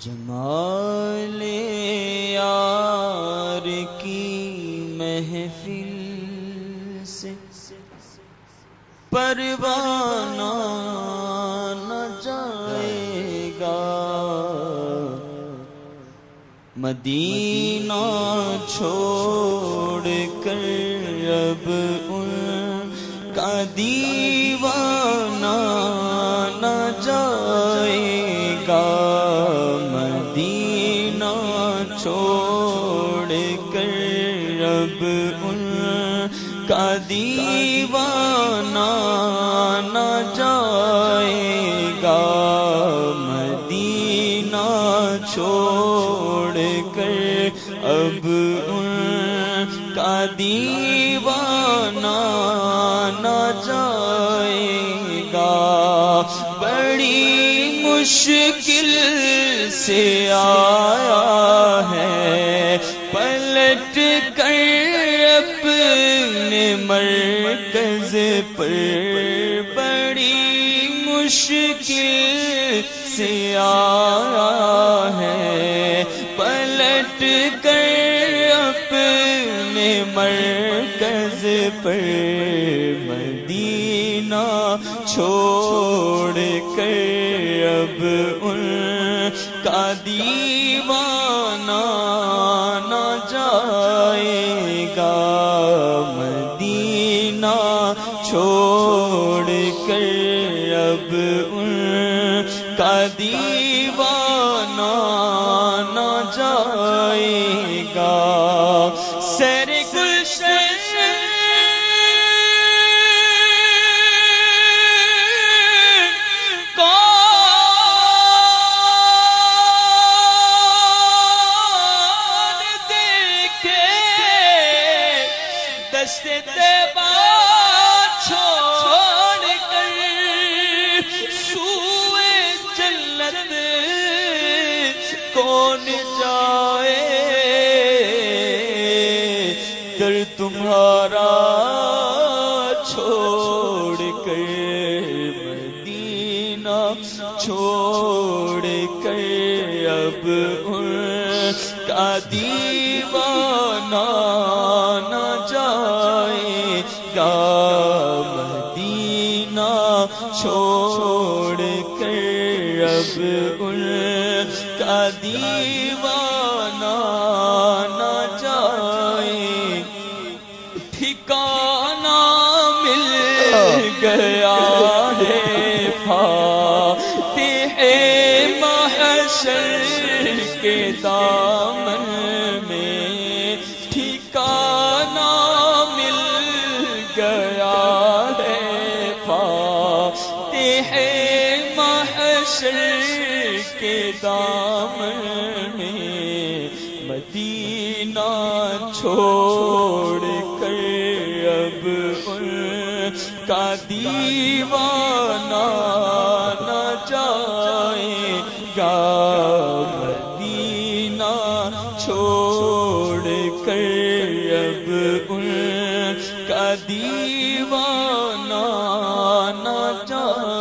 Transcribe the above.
جمال یار کی محفل سے پروانہ نہ جائے گا۔ مدینہ چھوڑ کر اب ان کا دیوانہ اب ان کا دیوانہ نہ جائے گا، مدینہ چھوڑ کر اب ان کا دیوانہ نہ جائے گا۔ بڑی مشکل سے آیا ہے، پلٹ کر مرکز پر بڑی مشکل سے آیا ہے۔ پلٹ کر اپنے مرکز پر مدینہ چھوڑ کر اب ان کا دیوانہ چھوڑ کر اب ان کا دیوانہ نہ جائے گا۔ سر گلشن دیکھے؟ دستے تیبا چھوڑ کر، سوئے جلت کون جائے؟ در تمہارا چھوڑ کر، مدینہ چھوڑ کر، اب ان کا دیوانہ نہ جائے گا۔ چھوڑ کر اب ان کا دیوانہ نہ جائے۔ ٹھکانہ مل گیا ہے۔ فاتح محشر کے دامن فاتح محشر کے دامن میں۔ مدینہ چھوڑ کر اب ان کا دیوانہ نہ جائے گا۔ مدینہ چھوڑ کر جان